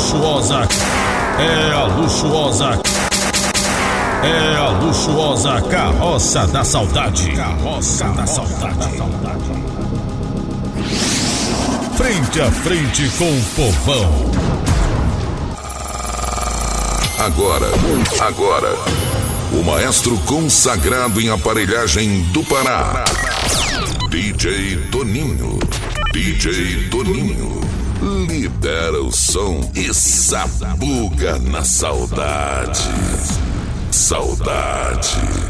luxuosa. É a luxuosa. É a luxuosa carroça da saudade. Carroça da saudade. Frente a frente com o povão. Agora, agora, o maestro consagrado em aparelhagem do Pará. DJ Toninho. DJ Toninho. Libera o som e sabuga na saudade. Saudade.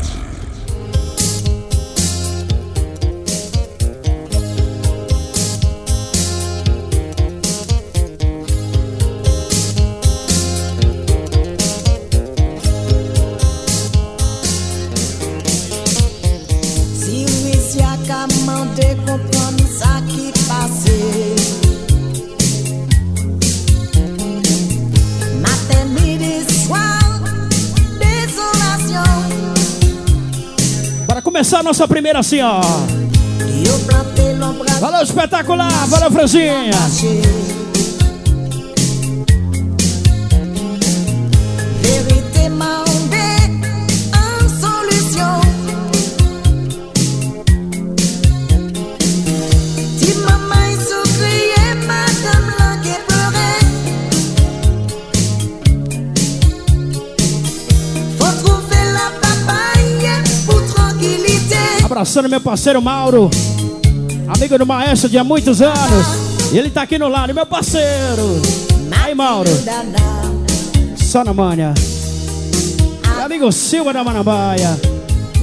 Nossa primeira assim, ó. Valeu, espetacular. Valeu, Franzinha. Abraçando meu parceiro Mauro. Amigo do maestro de há muitos anos. E ele tá aqui no lado, meu parceiro. Aí, Mauro. Só na manha. Meu amigo Silva da Manambaia.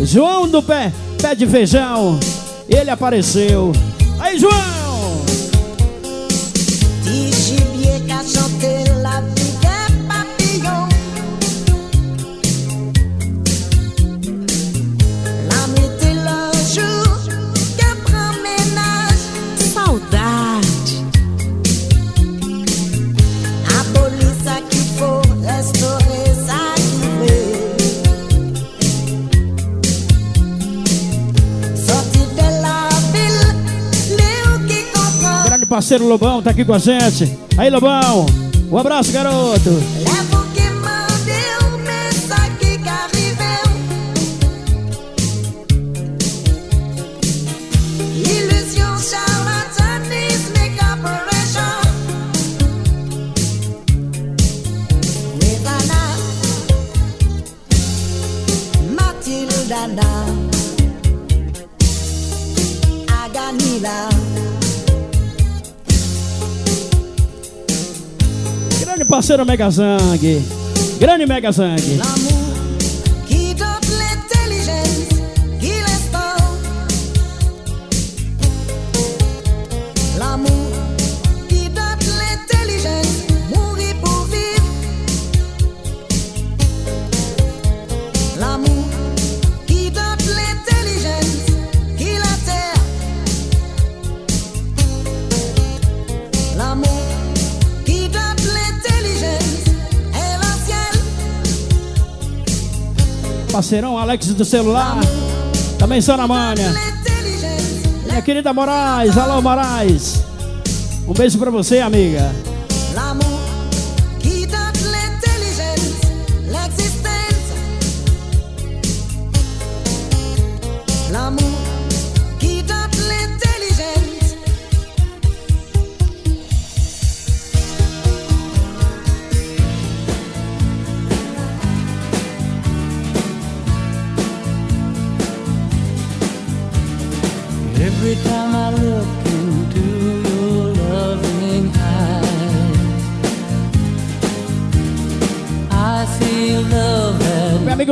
João do pé, pé de feijão. Ele apareceu. Aí, João! Parceiro Lobão tá aqui com a gente. Aí, Lobão. Um abraço, garoto. Parceiro Mega Zang. Grande Mega Parceirão Alex do celular. Também só na manha. Minha querida Moraes. Alô, Moraes. Um beijo pra você, amiga.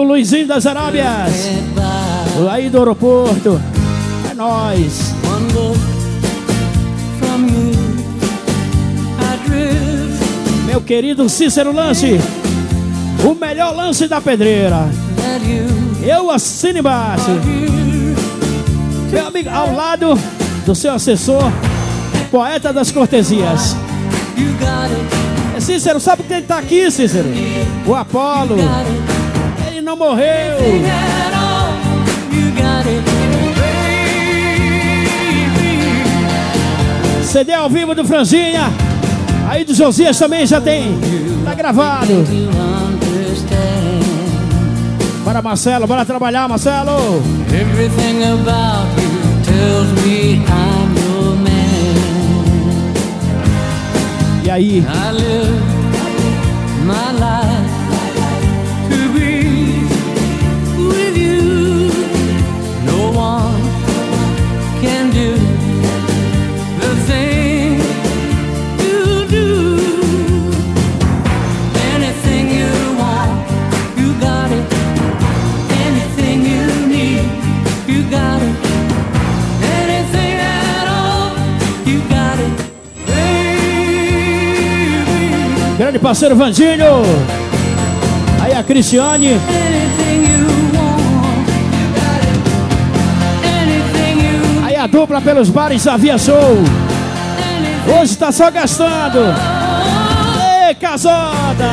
Luizinho das Arábias. Aí do aeroporto. É drift Meu querido Cícero Lance. O melhor lance da pedreira. Eu assino embaixo. Meu amigo, ao lado do seu assessor, poeta das cortesias. É, Cícero, sabe quem tá aqui, Cícero? O Apolo. Não morreu. At all, you got it, baby. CD ao vivo do Franzinha. Aí do Josias também já tem. Tá gravado. Bora, Marcelo, bora trabalhar, Marcelo. Everything about you tells me I'm your man. E aí? I live my life Grande parceiro Vandinho. Aí a Cristiane. Aí a dupla pelos bares da Via Show. Hoje tá só gastando. Ei, casada.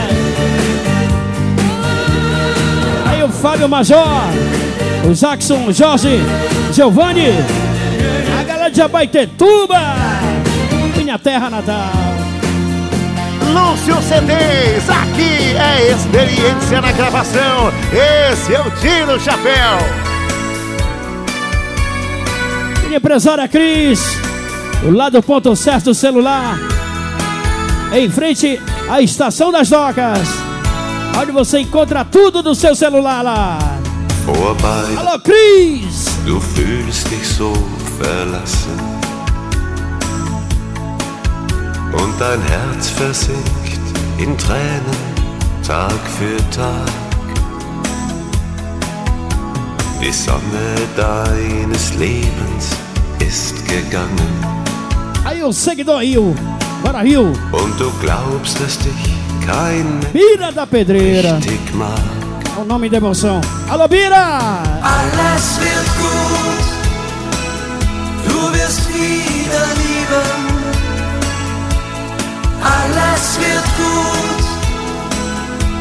Aí o Fábio Major. O Jackson, Jorge, Giovanni. A galera de Abaitetuba. Minha terra natal. Lúcio CDs, aqui é experiência na gravação. Esse eu tiro o chapéu. Minha empresária Cris, o lado ponto certo do celular, em frente à estação das docas, onde você encontra tudo do seu celular lá. Vorbei, Alô, Cris! fühlst dich so verlassen. Und dein Herz versinkt in Tränen Tag für Tag. Die Sonne deines Lebens ist gegangen Aí seguidor Rio, bora Rio, und du glaubst, dass dich kein Bira da Pedreira, richtig mag. o nome da emoção. Alô, Bira! Alles wird gut, Alles wird gut,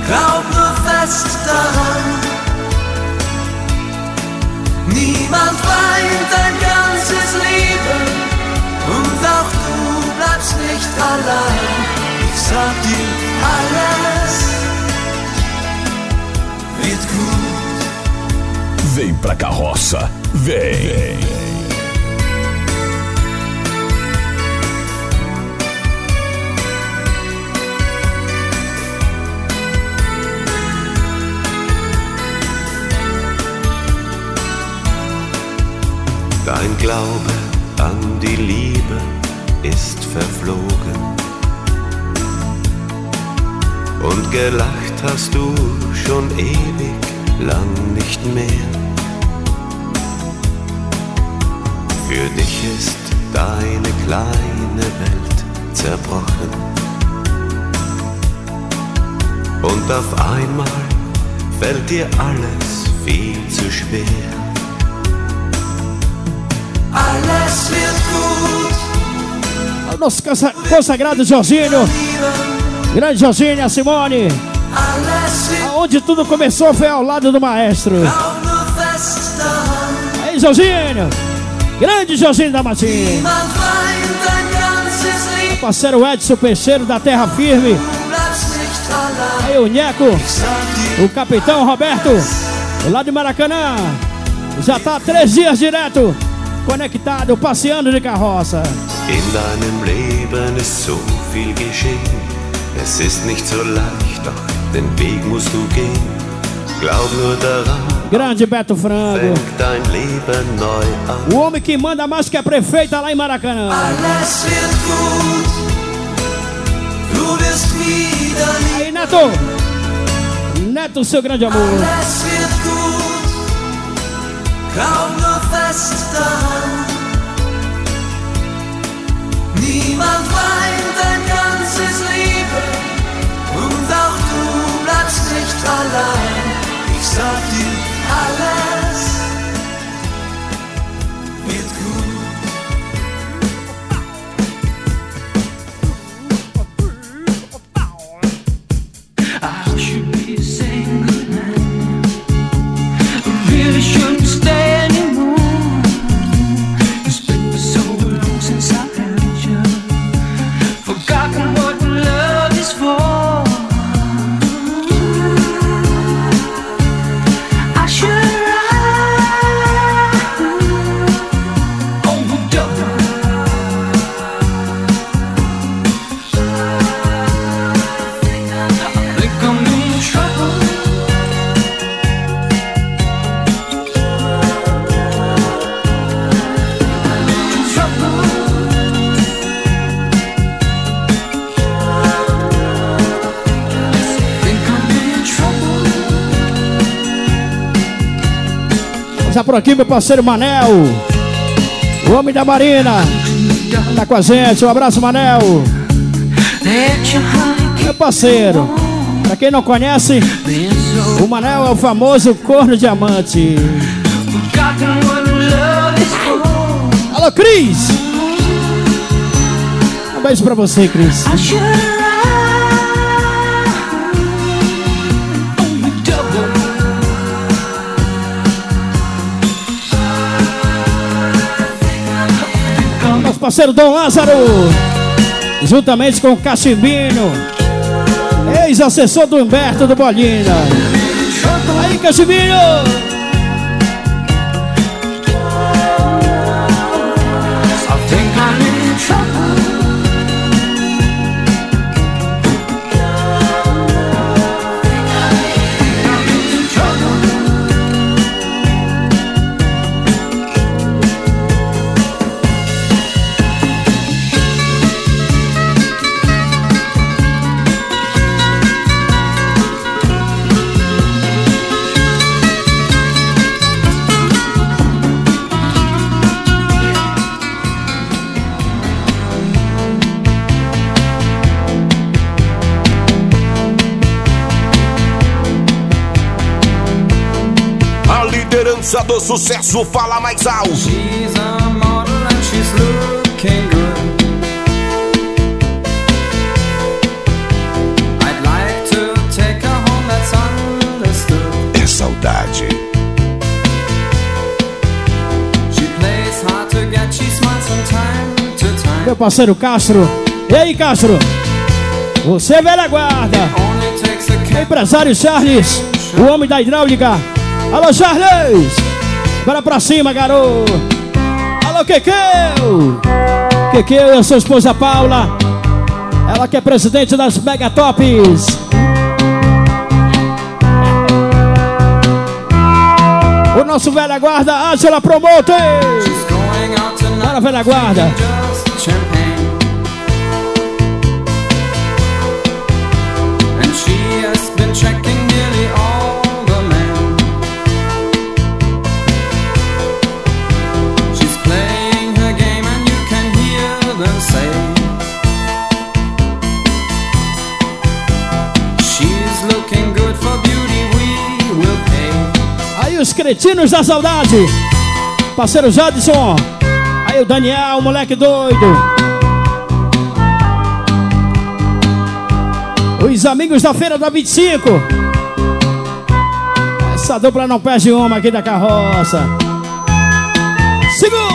glaub nur fest daran. Niemand weint ein ganzes Leben und auch du bleibst nicht allein. Ich sag dir, alles wird gut. Vem pra carroça, vem. Dein Glaube an die Liebe ist verflogen. Und gelacht hast du schon ewig lang nicht mehr. Für dich ist deine kleine Welt zerbrochen. Und auf einmal fällt dir alles viel zu schwer. Nosso consa- consagrado Jorginho, grande Jorginho, a Simone. alles wird Onde tudo começou foi ao lado do maestro. Aí, Jorginho, grande Jorginho da Matinha. Parceiro Edson Peixeiro da Terra Firme. Aí o Neco, o capitão Roberto, lado de Maracanã. Já tá três dias direto, conectado, passeando de carroça. In deinem Leben ist so viel geschehen. Es ist nicht so leicht, doch den Weg musst du gehen. Glaub nur daran, Grande Beto Frango. fängt dein Leben neu an. O homem que manda mais que a prefeita lá em Maracanã. alles wird gut, du wirst wieder. Aí, Neto. Neto, seu grande amor. Alles wird gut, glaub nur fest daran. Niemand weint ein ganzes Leben und auch du bleibst nicht allein. Ich sag dir, alles por aqui meu parceiro Manel. O homem da Marina. Tá com a gente. Um abraço, Manel. Meu parceiro. Pra quem não conhece, o Manel é o famoso corno diamante. Alô, Cris! Um beijo pra você, Cris. Parceiro Dom Lázaro, juntamente com o Cachimbinho, ex-assessor do Humberto do Bolina. Aí, Cachimbinho! Liderança do sucesso fala mais alto. She's a model and she's looking good. I'd like to take her home, that's understood. É saudade. She plays hard to get, she smiles from time to time. Meu parceiro Castro. E aí, Castro? Você é velha guarda. Empresário Charles, o homem da hidráulica. Alô, Charles! Bora pra cima, garoto! Alô, Kekeu! Kekeu e a sua esposa Paula. Ela que é presidente das Megatops. O nosso velha guarda, Angela tonight. Bora, velha guarda. Pay. Aí os cretinos da saudade. Parceiro Jadson. Aí o Daniel, o moleque doido. Os amigos da feira da 25. Essa dupla não perde uma aqui da carroça. Segura!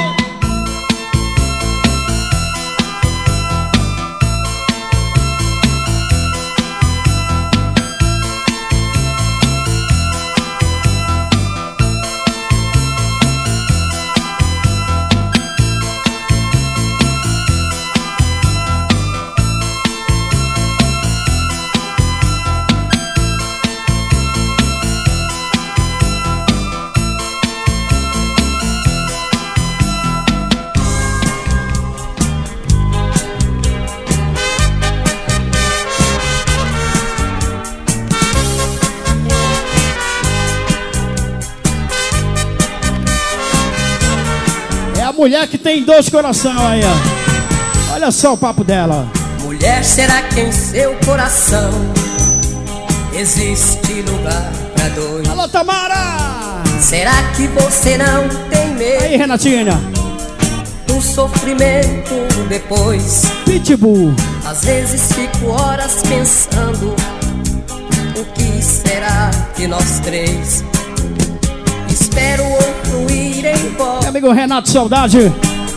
Mulher que tem dois coração aí, ó. Olha só o papo dela. Mulher, será que em seu coração existe lugar pra dois? Alô, Tamara! Será que você não tem medo Aí, Renatinha. do sofrimento depois? Pitbull. Às vezes fico horas pensando o que será de nós três. Espero o outro ir Meu amigo Renato Saudade.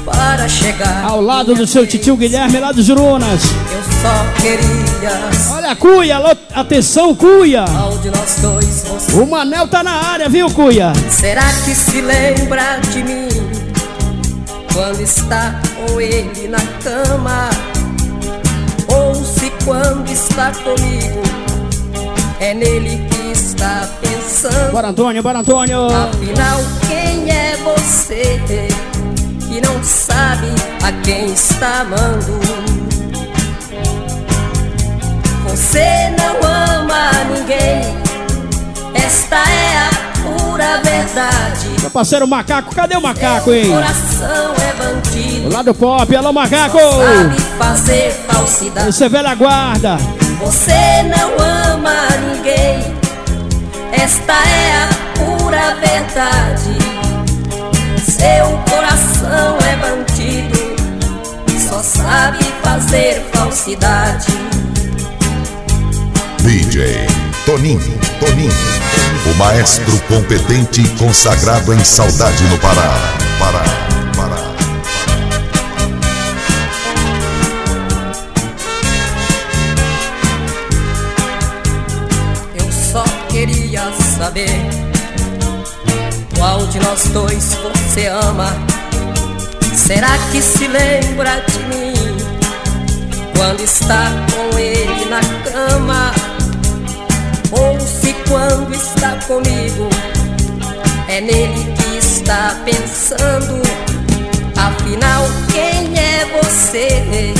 para chegar Ao lado do seu titio Guilherme, lá de Jurunas. Eu só queria Olha, Cuia, alô, atenção, Cuia. dois. O Manel tá na área, viu, Cuia? Será que se lembra de mim quando está com ele na cama? Ou se quando está comigo é nele que está pensando? Bora, Antônio, bora, Antônio. Afinal, quem você que não sabe a quem está amando? Você não ama ninguém, esta é a pura verdade. Meu parceiro macaco, cadê o macaco, hein? Coração é bandido. Lá do pop, alô macaco! Sabe fazer falsidade. Você é velha guarda. Você não ama ninguém. Esta é a pura verdade. Seu coração é bandido. Só sabe fazer falsidade. DJ Toninho, Toninho. O maestro competente e consagrado em saudade no Pará. Pará, Pará. Eu só queria saber qual de nós dois você ama. Será que se lembra de mim quando está com ele na cama? Ou se quando está comigo é nele que está pensando? Afinal, quem é você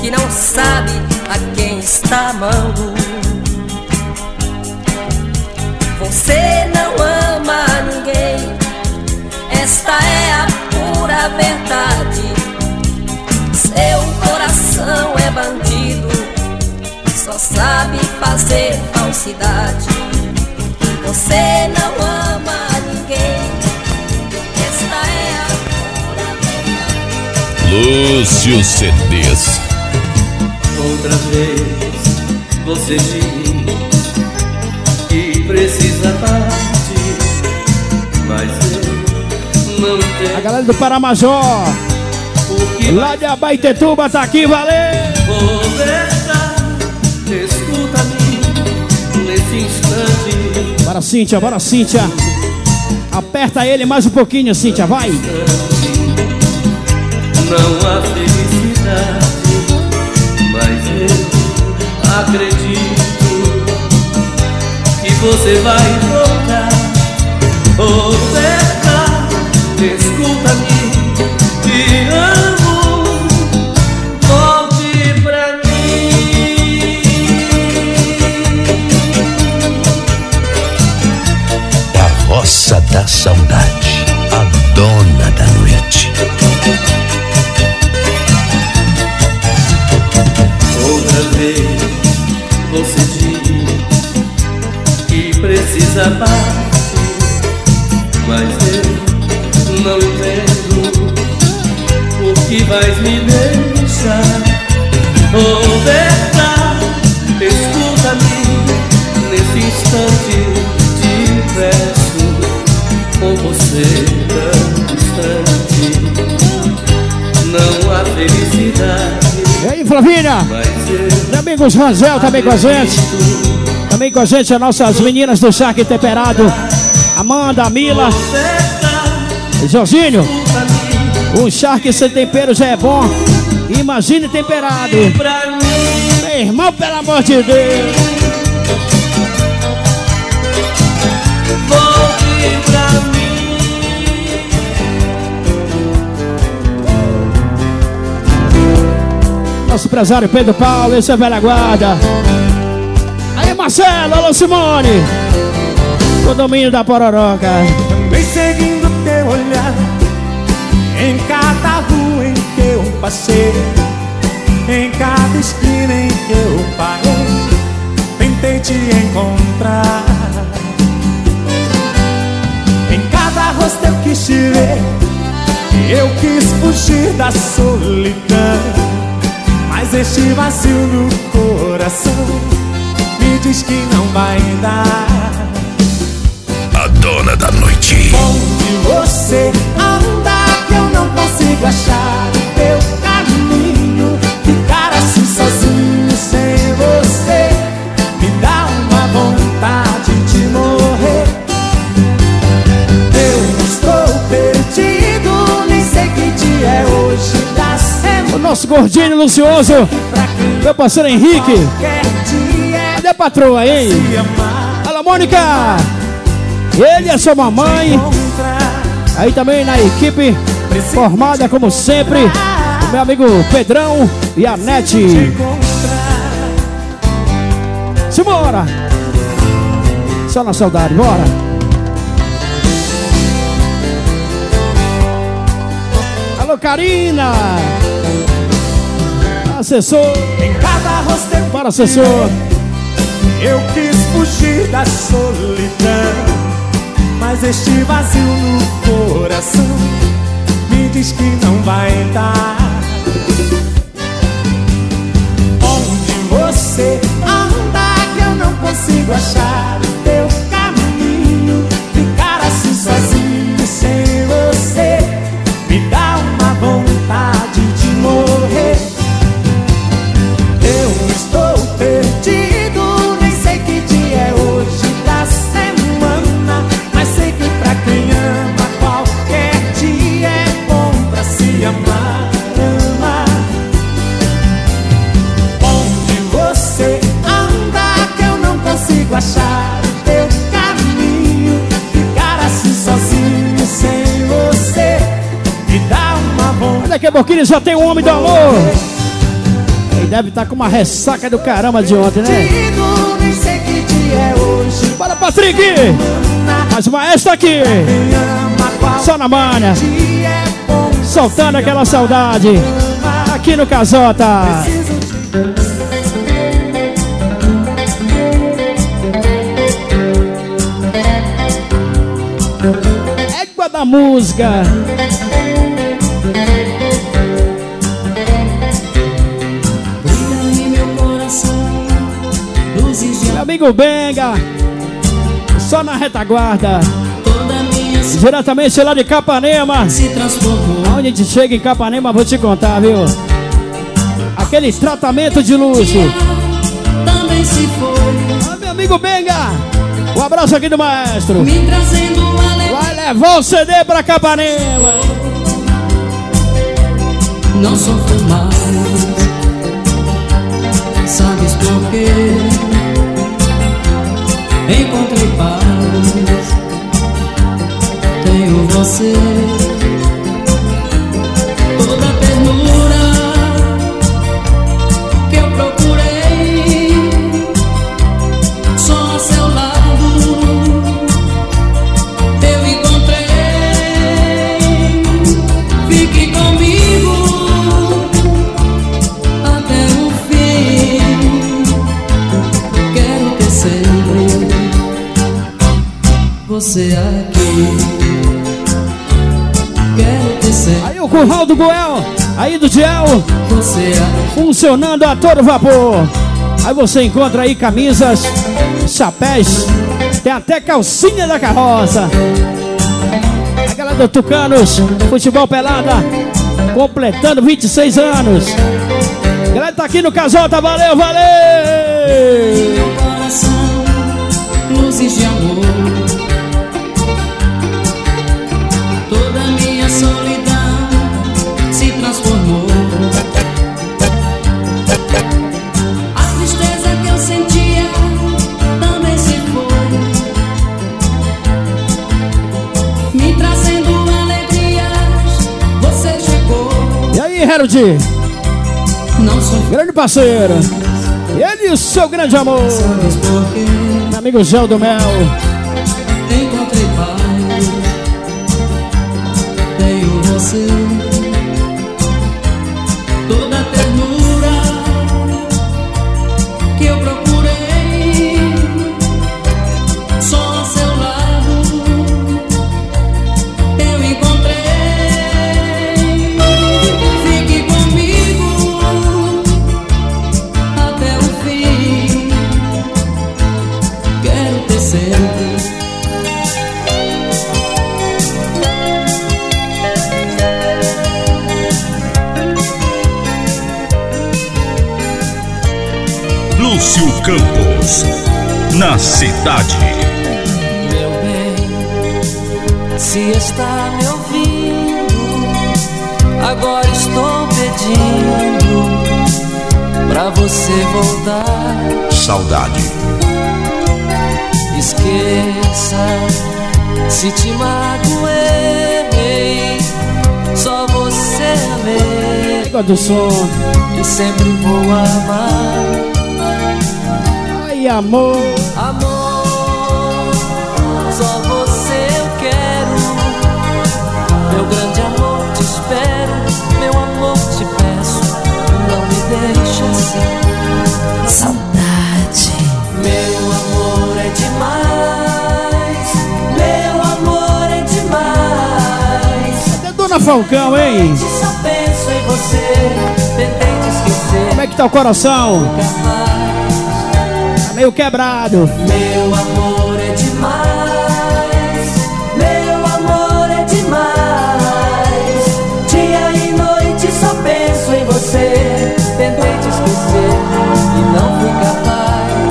que não sabe a quem está amando? Você não ama. Esta é a pura verdade. Seu coração é bandido. Só sabe fazer falsidade. Você não ama ninguém. Esta é a pura verdade. Lúcio CDs. Outra vez você diz que precisa partir, mas eu não A galera do Paramajó, lá de Abaitetuba, tá aqui, valeu! conversar. Escuta-me nesse instante. Bora, Cíntia, bora, Cíntia. Aperta ele mais um pouquinho, Cíntia, vai. Não há felicidade, mas eu acredito que você vai voltar. Oferta, escuta-me, te amo, volte pra mim. A roça da saudade, a dona da noite. Outra vez você eu Meu amigo Rangel também com a gente. Também com a gente as nossas meninas do Charque Temperado. Amanda, Mila, Jorginho. Um charque sem tempero já é bom. Imagine temperado. Meu irmão, pelo amor de Deus. Nosso empresário Pedro Paulo, esse é velha guarda. Aí, Marcelo, alô, Simone. O domínio da Pororoca. Vem seguindo teu olhar Em cada rua em que eu passei Em cada esquina em que eu parei Tentei te encontrar Em cada rosto eu quis te ver Eu quis fugir da solidão Mas este vazio no coração. Me diz que não vai dar. A dona da noite. Onde você anda que eu não consigo achar nosso gordinho lucioso, meu parceiro Henrique. Cadê a patroa, hein? Fala, Mônica! Ele é sua mamãe. Aí também na equipe formada, como sempre, o meu amigo Pedrão e a Nete. Simbora! Só na saudade, bora! Alô, Karina! Assessor! Em cada rosto Para, assessor! Eu quis fugir da solidão, mas este vazio no coração me diz que não vai dar. Onde você anda que eu não consigo achar o teu caminho? Ficar assim sozinho sem você me dá uma vontade Daqui a pouquinho já tem um homem do alô! Ele deve estar com uma ressaca do caramba de ontem, né? É. Bora, Patrick! Mais uma esta aqui! Só na manha! Soltando aquela saudade! Aqui no Casota! Égua da música! Amigo Benga! Só na retaguarda! Diretamente lá de Capanema! se. Aonde a gente chega em Capanema, vou te contar, viu? Aquele tratamento de luxo! Também se foi, Ah, meu amigo Benga! Um abraço aqui do maestro! me trazendo alegria. Vai levar o CD pra Capanema! Não sofro mais, sabes por quê? Encontrei paz, tenho você. Você aqui. Quero ter sempre Aí o curral do Goel, aí do Diel, funcionando a todo vapor. Aí você encontra aí camisas, chapéus, tem até calcinha da carroça. A galera do Tucanos, futebol pelada, completando 26 anos. A galera tá aqui no Casota, valeu, valeu! Meu coração, luzes de amor. Sou grande parceiro. Ele e o seu grande amor. amigo Gel do Mel. Encontrei paz, tenho você. Na cidade. Meu bem, se está me ouvindo, agora estou pedindo pra você voltar. Saudade. Esqueça se te magoei, só você amei som. e sempre vou amar e amor. Amor, só você eu quero. Meu grande amor, te espero. Meu amor, te peço. Não me deixe assim. Saudade. Meu amor é demais. Meu amor é demais. Cadê Dona Falcão, hein? Só penso em você. Tentei te esquecer. Como é que tá o coração? Meio quebrado. Meu amor é demais. Meu amor é demais. Dia e noite só penso em você. Tentei te esquecer e não fui capaz.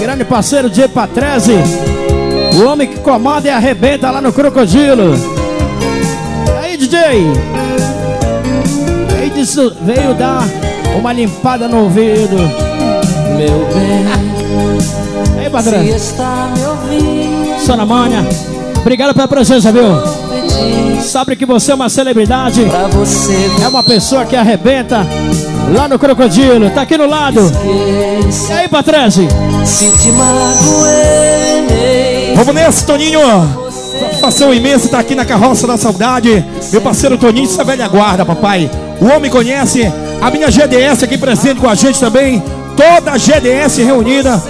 Grande parceiro Diego Patrese. O homem que comanda e arrebenta lá no Crocodilo. E aí, DJ? Veio dar uma limpada no ouvido. Meu bem, Aí, se Patrese. está me ouvindo, Sona Manha. Obrigado pela presença, viu? Sabe que você é uma celebridade. pra você É uma pessoa que arrebenta lá no Crocodilo. Tá aqui no lado. E esquecer. aí, Patrese? Se te magoei, Vamos nessa, Toninho! Satisfação imensa estar aqui na carroça da saudade. Meu parceiro Toninho, essa velha guarda, papai. O homem conhece a minha GDS aqui presente com a gente também. Toda a GDS reunida.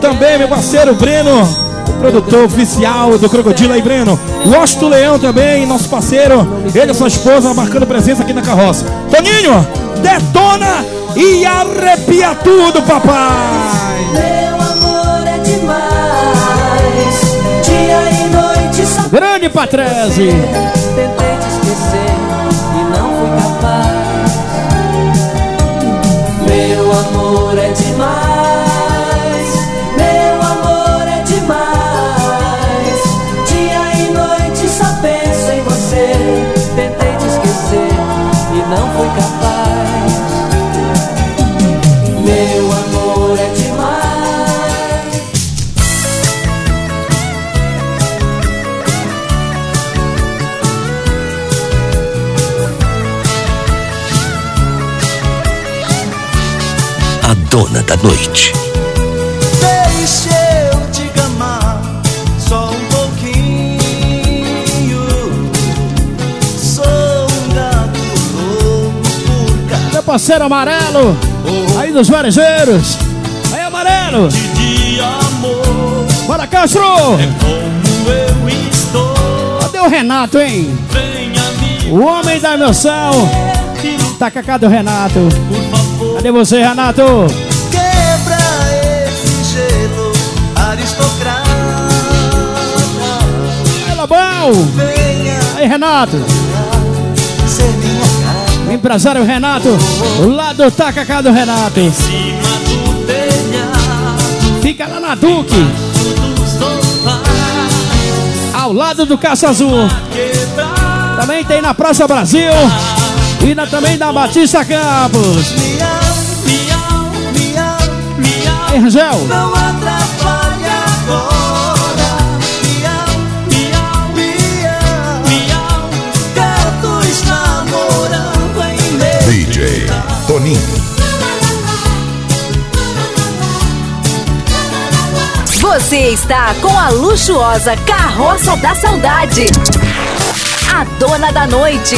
Também meu parceiro Breno, o produtor oficial do Crocodilo aí, Breno. Washington Leão também, nosso parceiro. Ele e sua esposa marcando presença aqui na carroça. Toninho, detona e arrepia tudo, papai! meu amor é demais. Dia e noite só Grande Patrese. Tentei te esquecer Meu da noite. Deixe eu te gamar só um pouquinho. Sou um gato louco por causa Meu parceiro amarelo. Aí dos varejeiros. Aí, amarelo. de amor. Bora, Castro. Como eu estou, Cadê o Renato, hein? O homem da emoção. Tá com a cara do Renato. Cadê você, Renato? Venha Aí, Renato. O empresário Renato. Lá do Tacacá Renato. Cima do telhado Fica lá na Duque. Ao lado do Caça Azul. Também tem na Praça Brasil. E na, também na Batista Campos. miau, Toninho. Você está com a luxuosa Carroça da Saudade. A dona da noite.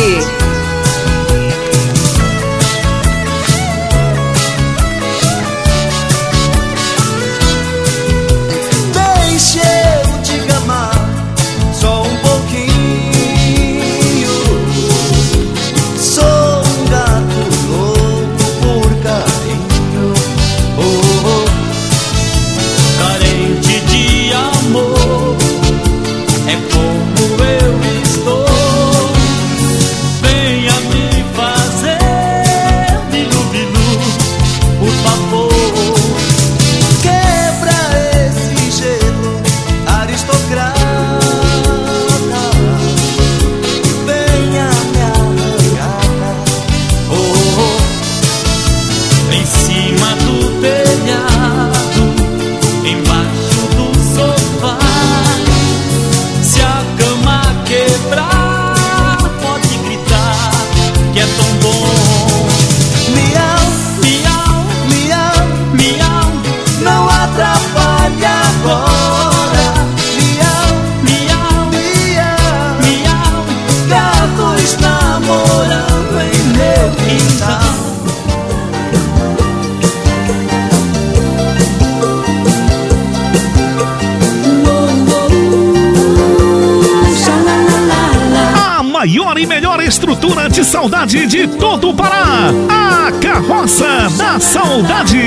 De saudade de todo o Pará. A Carroça da Saudade.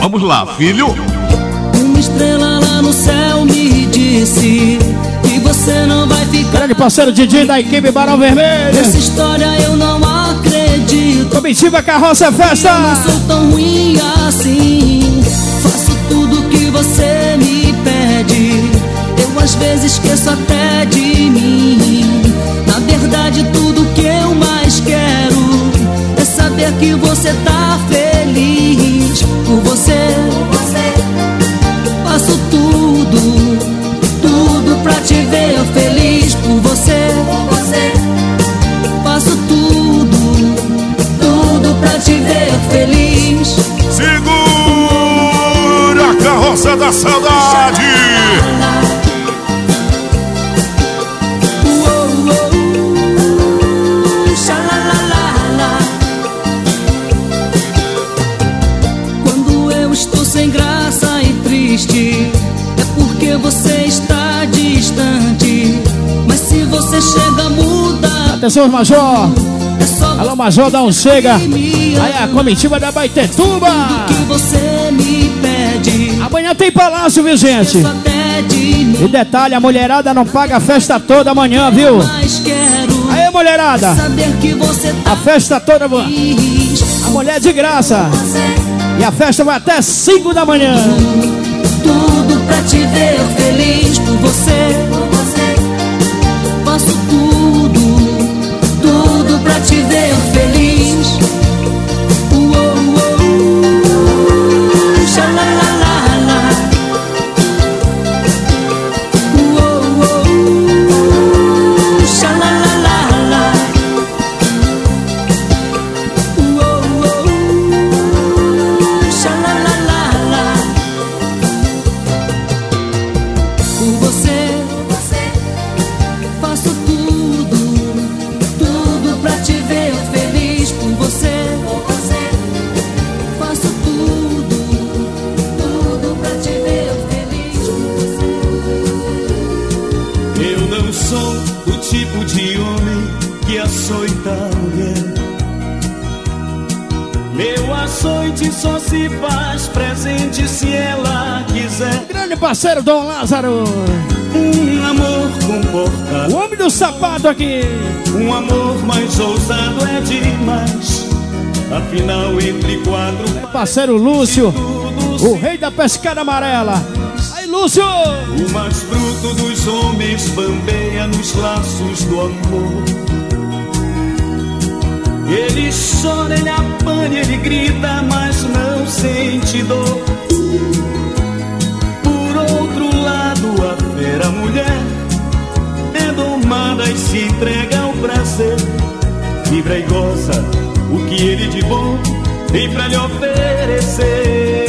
Vamos lá, filho. Uma estrela lá no céu me disse que você não vai ficar. Grande parceiro Didi da equipe Barão Vermelho. Essa história eu não acredito. Comitiva Carroça é Festa. Eu não sou tão ruim assim. Faço tudo que você me pede. Eu às vezes esqueço até de mim. Verdade, tudo que eu mais quero é saber que você tá feliz. Por você, faço tudo, tudo pra te ver feliz. Por você, faço tudo, tudo pra te ver feliz. Segura a carroça da saudade. Chega, muda. Atenção, Major. É Alô, Major, dá um chega. Aí a comitiva da Baitetuba. que você me pede. Amanhã tem palácio, viu, gente? E detalhe, a mulherada não paga a festa toda amanhã, viu? Aí, mulherada. tá A festa toda, feliz. a mulher é de graça. E a festa vai até 5 da manhã. Tudo pra te ver feliz por você. Pra te ver feliz. Aqui. Um amor mais ousado é demais. Afinal, entre quatro Parceiro Lúcio. O rei da pescada amarela. Aí, Lúcio. O mais bruto dos homens bambeia nos laços do amor. Ele chora, ele apanha, ele grita, mas não sente dor. Por outro lado, a fera mulher é e se entrega ao prazer. Vibra e goza o que ele de bom tem pra lhe oferecer.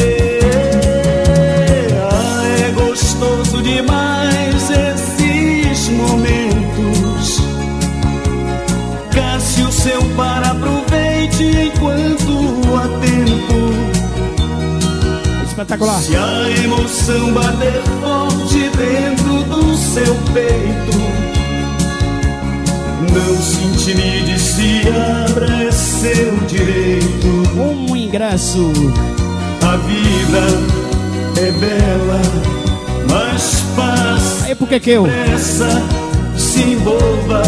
Ah, é gostoso demais esses momentos. Cássio, seu par, aproveite enquanto há tempo. Espetacular. Se a emoção bater forte dentro do seu peito, não se intimide, se abra, é seu direito. Um ingresso. A vida é bela, mas passa Aí, por que que eu? pressa, se envolva,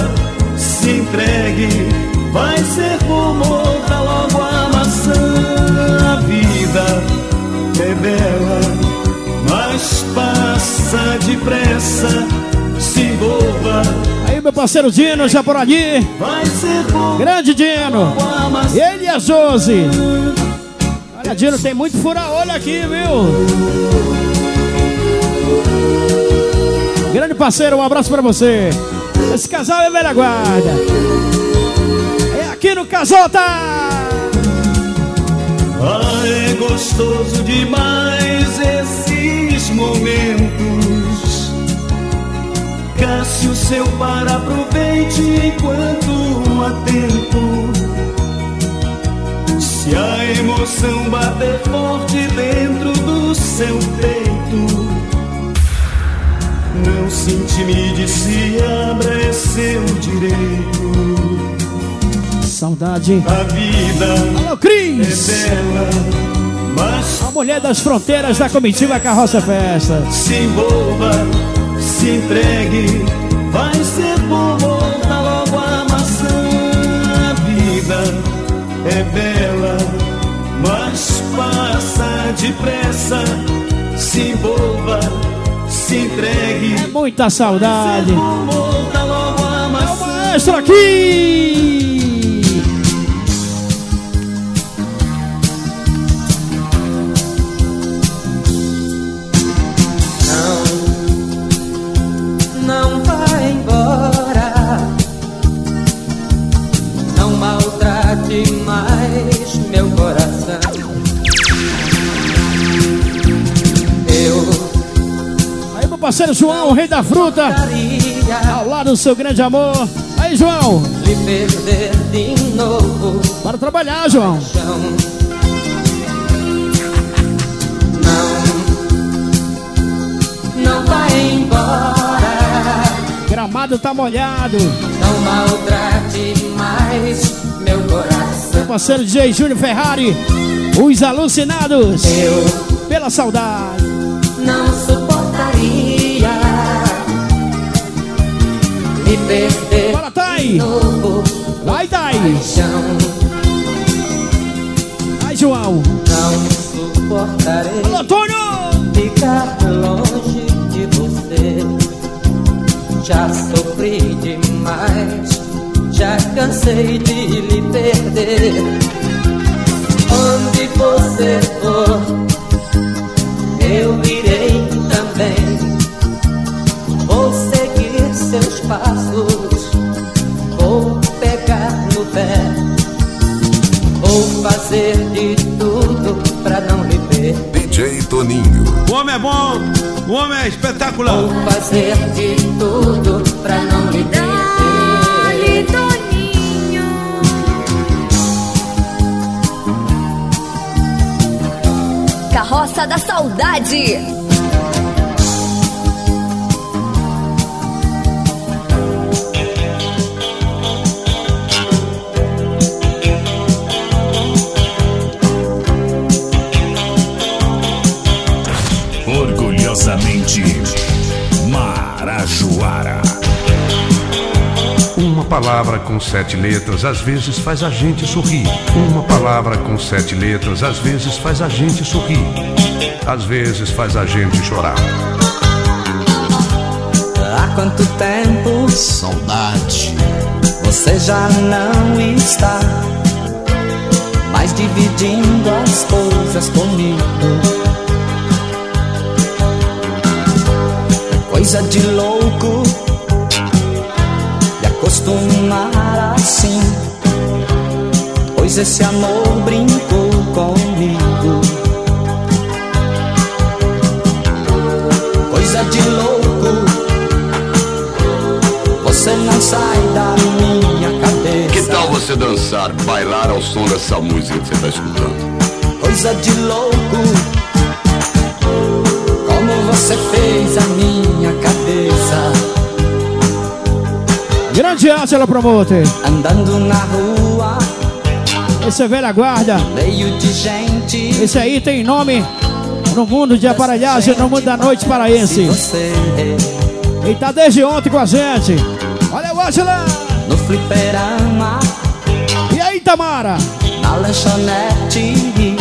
se entregue, vai ser como outra logo a maçã. A vida é bela, mas passa depressa, se envolva, meu parceiro Dino, já por ali. vai ser como Grande Dino. ele e a Josi. Olha, Dino, tem muito fura-olho aqui, viu? Grande parceiro, um abraço pra você. Esse casal é velha guarda. É aqui no Casota. Ah, é gostoso demais esses momentos. Cássio, seu par, aproveite enquanto há tempo. Se a emoção bater forte dentro do seu peito, Não se intimide se abra é seu direito. Saudade. A vida Alô, Cris! é bela, mas A mulher das fronteiras da comitiva Carroça Festa. se envolva, se entregue, vai ser bom volta logo a maçã. A vida é bela, mas passa depressa. Se envolva, se entregue, É muita saudade. volta logo a maçã. Maestro aqui! João, rei da fruta. Ao lado do seu grande amor. Aí, João. lhe perder de novo. Bora trabalhar, João. Não vai embora. Gramado tá molhado. Não maltrate mais meu coração. Meu parceiro DJ Júnior Ferrari. Os alucinados. Eu Pela saudade. não suportaria me perder Bora, Thay. Vai, Thay. Paixão, Vai, João. não suportarei Alô, Antônio. ficar longe de você. Já sofri demais, já cansei de lhe perder. Onde você for, eu irei também. Passos, vou pegar no pé, vou fazer de tudo pra não lhe ver. DJ Toninho. O homem é bom, o homem é espetacular. Vou fazer de tudo pra não lhe perder. Carroça da Saudade. Palavra com sete letras às vezes faz a gente sorrir. Uma palavra com sete letras às vezes faz a gente sorrir. Às vezes faz a gente chorar. Há quanto tempo Saudade. você já não está mais dividindo as coisas comigo? É coisa de louco acostumar assim, pois esse amor brincou comigo. Coisa de louco. Você não sai da minha cabeça. Que tal você dançar, bailar ao som dessa música que você está escutando? Coisa de louco. Como você fez a minha cabeça. Grande Átila Promoter. Andando na rua, Esse é velha guarda. meio de gente. Esse aí tem nome no mundo de aparelhagem, no mundo da noite paraense. Você Ele tá desde ontem com a gente. Olha o Átila. no fliperama, E aí, Tamara? na lanchonete.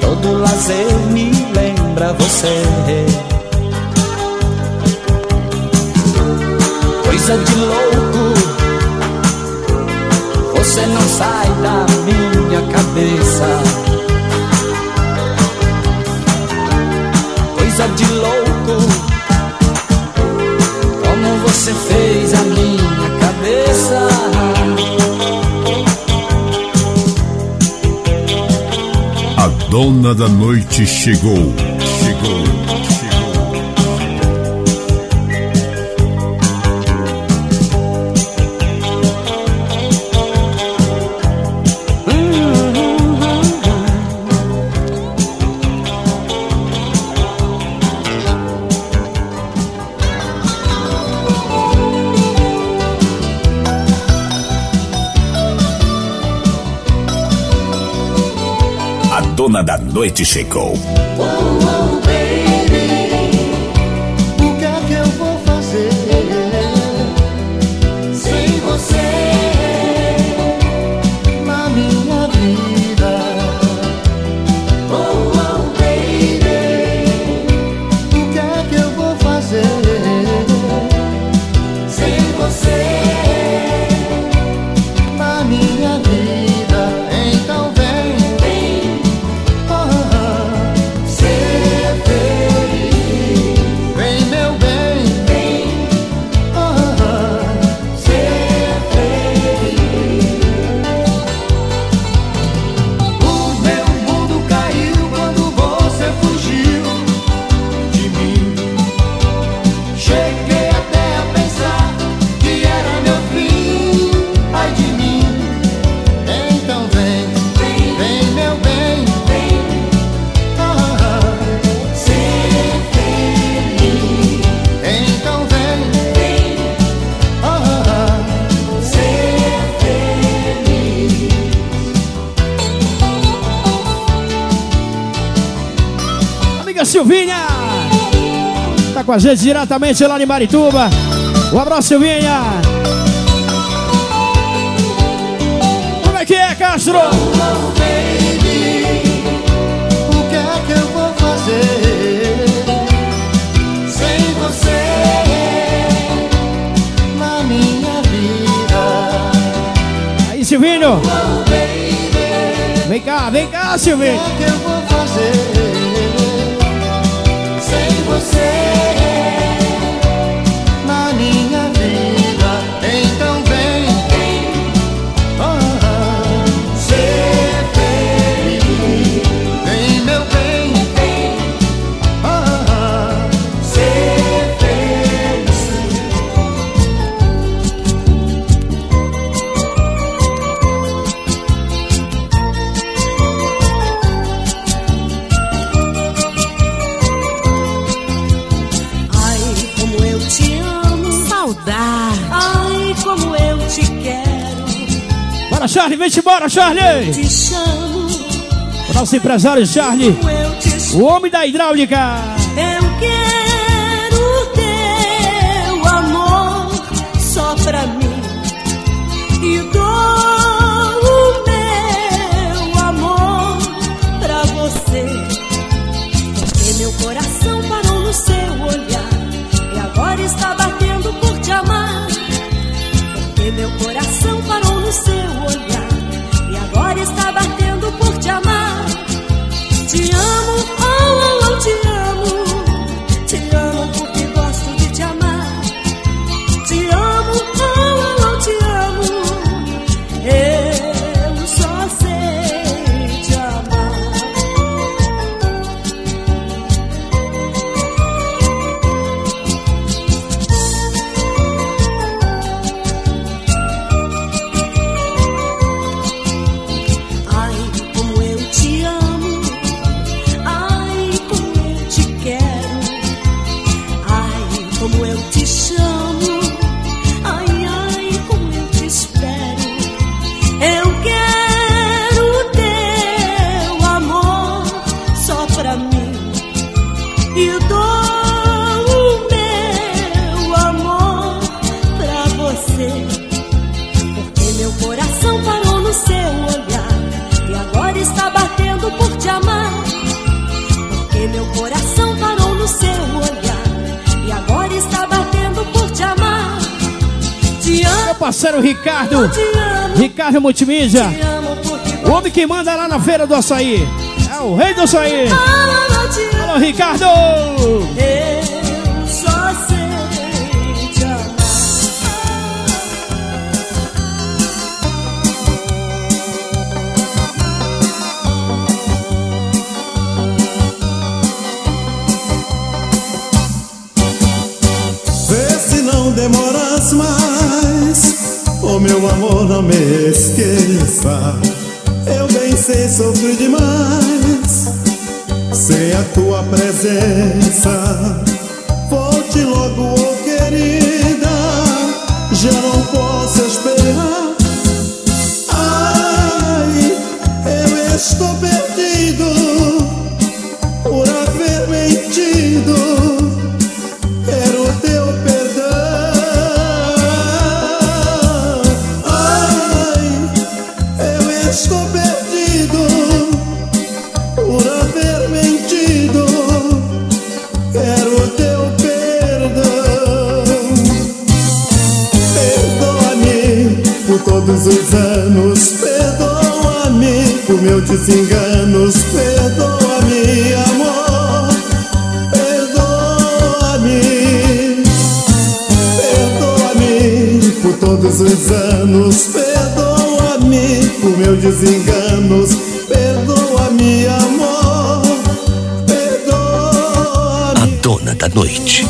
Todo lazer me lembra você. Coisa de louco. Você não sai da minha cabeça. Coisa de louco. Como você fez a minha cabeça. A dona da noite chegou. noite chegou. Oh, oh. Silvinha! Tá com a gente diretamente lá em Marituba. Um abraço, Silvinha! Como é que é, Castro? Oh, baby, o que é que eu vou fazer sem você na minha vida? Aí, Silvinho! Oh, Vem cá, vem cá, Silvinho. O que, é que eu vou fazer? say Charlie, vem embora, Charlie! Te chamo, o nosso empresário Charlie, o homem da hidráulica. Loja Multimídia. O homem que manda lá na feira do açaí. É o rei do açaí. Alô, Ricardo! Eu só te amar. Vê se não demoras mais Oh meu amor, não me esqueça. Eu bem sei sofrer demais. Sem a tua presença Volte logo, oh querida. Já não posso desenganos. Perdoa-me, amor. Perdoa-me. Perdoa-me por todos os anos. Perdoa-me por meus desenganos. Perdoa-me, amor. A dona da noite.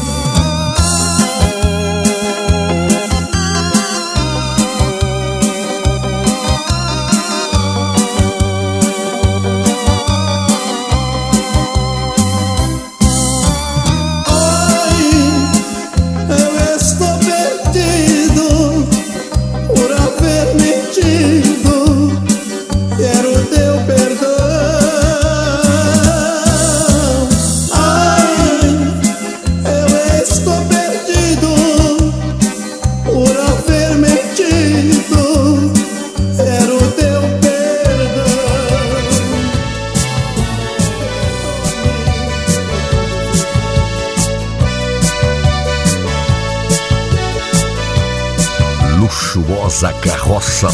Carroça.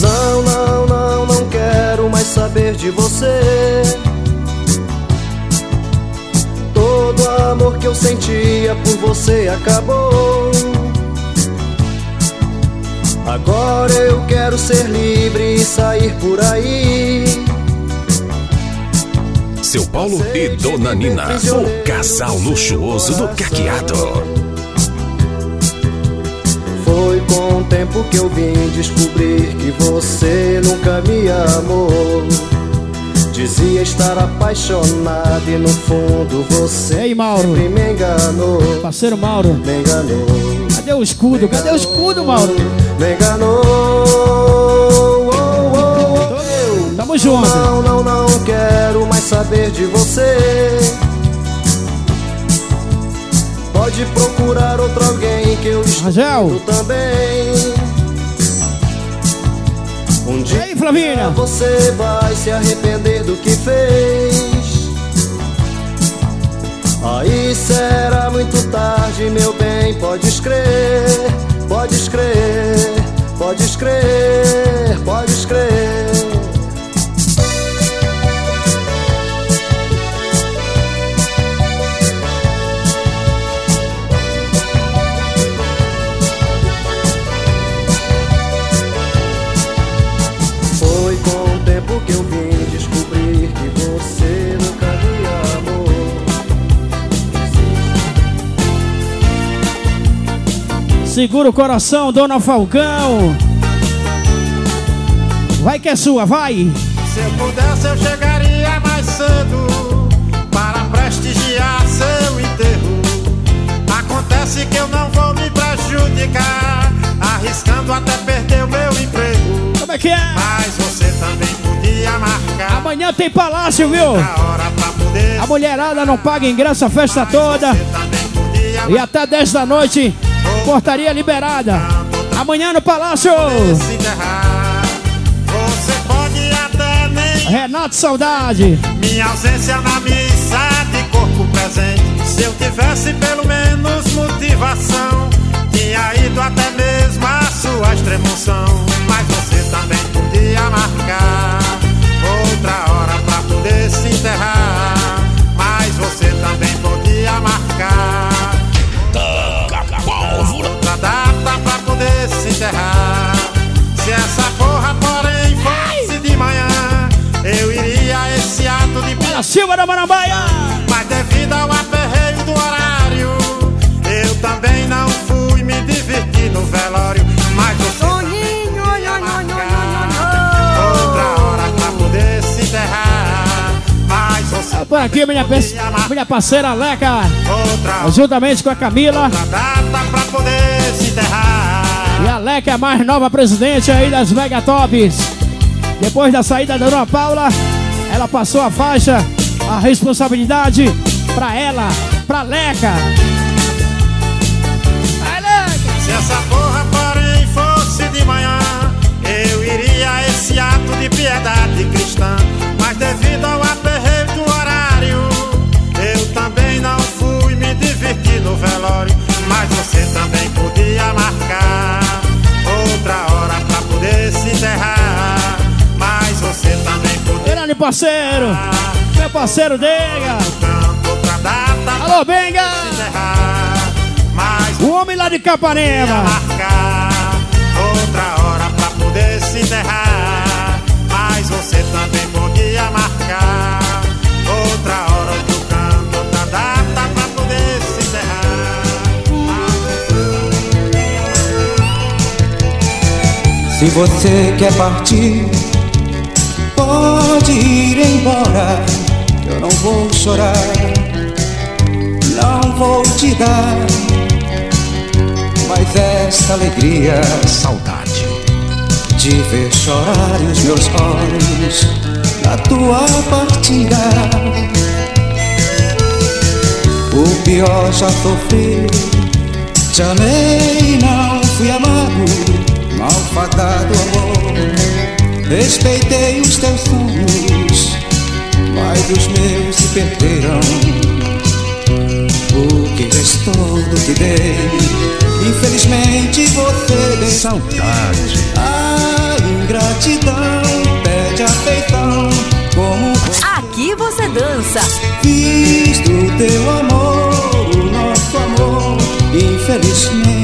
Não, não, não, não quero mais saber de você. Todo amor que eu sentia por você acabou. Agora eu quero ser livre e sair por aí. Seu Paulo e Dona Nina, o casal luxuoso do caqueado. Tempo que eu vim descobrir que você nunca me amou. Dizia estar apaixonado e no fundo você Ei, Mauro. sempre me enganou. Parceiro Mauro. Me enganou. Cadê o escudo? Cadê o escudo, Mauro? Me enganou. Tamo junto. Não, não, não quero mais saber de você. Pode procurar outro alguém que eu estou também. Um dia Ei, Flavinha. você vai se arrepender do que fez. Aí será muito tarde, meu bem. Podes crer, podes crer, podes crer, podes crer. Segura o coração, dona Falcão. Vai que é sua, vai. Se eu pudesse, eu chegaria mais cedo para prestigiar seu enterro. Acontece que eu não vou me prejudicar, arriscando até perder o meu emprego. Como é que é? Mas você também podia marcar. Amanhã tem palácio, viu? A mulherada não paga ingresso a festa toda. E até 10 da noite, portaria liberada. Amanhã no palácio. Renato Saudade. Minha ausência na missa de corpo presente. Se eu tivesse pelo menos motivação, tinha ido até mesmo a sua extremoção. Mas você também podia marcar outra hora pra poder se enterrar. Silva da Marambaia. mas devido ao aperreio do horário, eu também não fui me divertir no velório. Mas podia marcar outra hora pra poder se enterrar. Mas você Por aqui, minha, pe- minha parceira Leca. outra Juntamente com a Camila. data pra poder se enterrar. E a Leca é a mais nova presidente aí das Megatops. Depois da saída da Dona Paula, ela passou a faixa, a responsabilidade pra ela, pra Leca. Se essa porra, porém, fosse de manhã, eu iria a esse ato de piedade cristã. Mas devido ao aperreio do horário, eu também não fui me divertir no velório. Mas você também podia marcar outra hora pra poder se enterrar. Mas você também. Grande parceiro, meu parceiro Denga. Alô, Benga! O homem lá de Capanema. marcar outra hora pra poder se enterrar. Mas você também podia marcar outra hora, outro canto, outra data pra poder se enterrar. Se você quer partir, pode ir embora. Eu não vou chorar, não vou te dar. Mas esta alegria, saudade de ver chorar os meus olhos na tua partida. O pior já sofri, te amei, não fui amado, malfadado amor. Respeitei os teus sonhos, mas os meus se perderam. O que restou do que dei, infelizmente você deu. Saudade. A ingratidão pede afeição, como Aqui você dança. Fiz do teu amor o nosso amor, infelizmente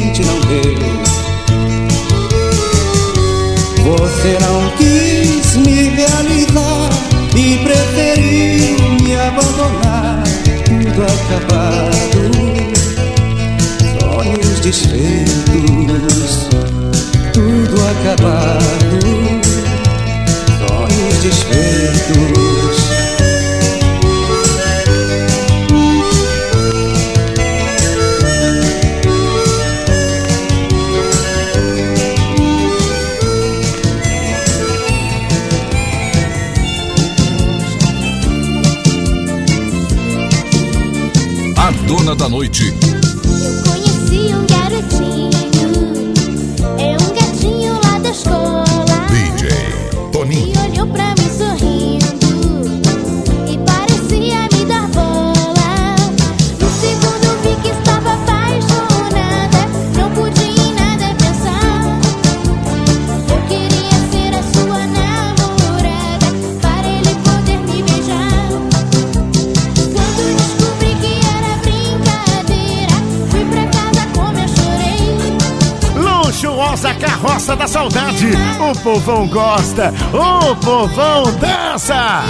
povão gosta, o povão dança.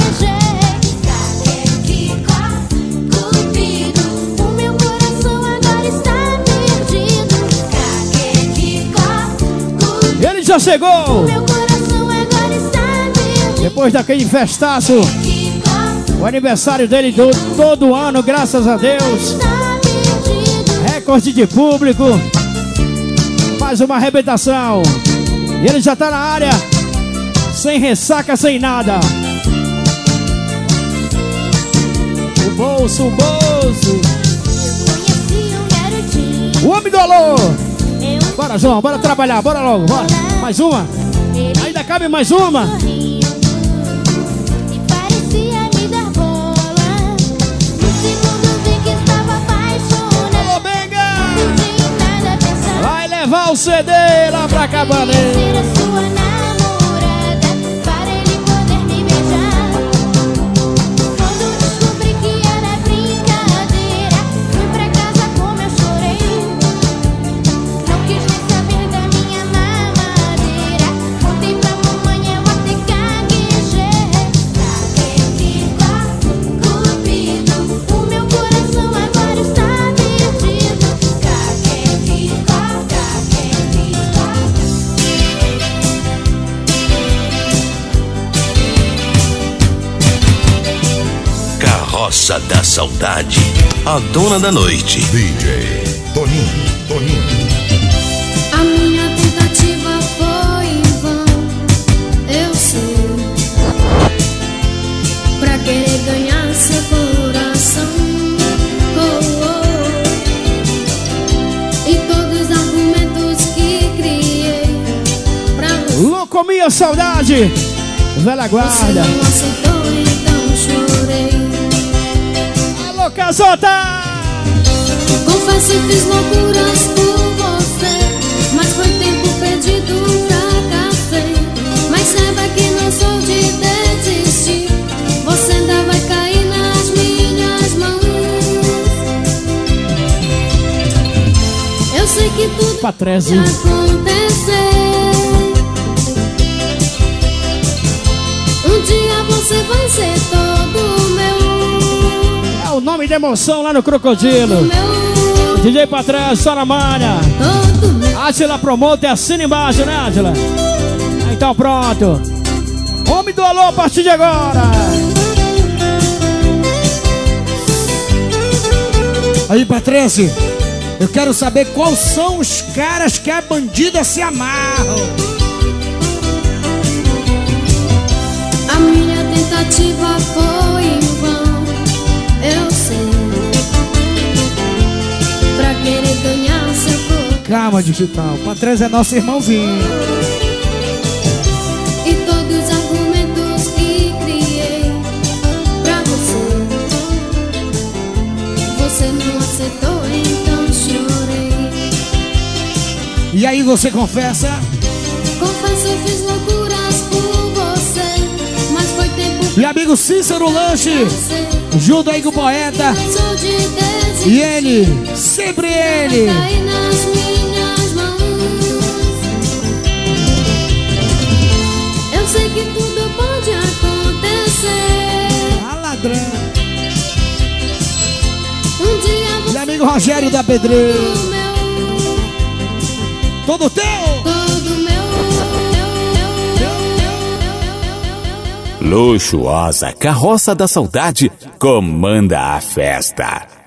Ele já chegou! Depois daquele festaço, o aniversário dele do, todo ano, graças a Deus. Recorde de público. Mais uma arrebentação. E ele já tá na área. Sem ressaca, sem nada. O bolso, o bolso. O homem do alô. Bora, João, bora trabalhar, bora logo, bora. Mais uma. Ainda cabe mais uma. Levar o CD lá pra Cabané. Da Saudade. A dona da noite. DJ Toninho. Toninho. A minha tentativa foi em vão, eu sei. Pra querer ganhar seu coração. Oh, oh. E todos os argumentos que criei pra você. Loucomia Saudade. Velha guarda. Casota! Confesso que fiz loucuras por você, mas foi tempo perdido, fracassei. Mas saiba que não sou de desistir, você ainda vai cair nas minhas mãos. Eu sei que tudo Patrese. vai nome da emoção lá no Crocodilo. DJ Patrese, só na manha. Atila Promoter, assina embaixo, né, Atila? Então pronto. Homem do alô a partir de agora. Aí, Patrícia, eu quero saber quais são os caras que a bandida se amarram. A minha tentativa foi em vão, eu Calma, digital. Patrícia é nosso irmãozinho. e todos os argumentos que criei pra você. Você não aceitou, então chorei. E aí você confessa? Confesso, fiz loucuras por você, mas foi tempo Meu amigo Cícero Lanche, junto aí com o poeta. de. E ele, sempre ele. Cair nas minhas mãos. Eu sei que tudo pode acontecer. A ladrão. Um dia você Meu amigo Rogério da Pedreira. Todo teu. todo meu. Luxuosa Carroça da Saudade comanda a festa.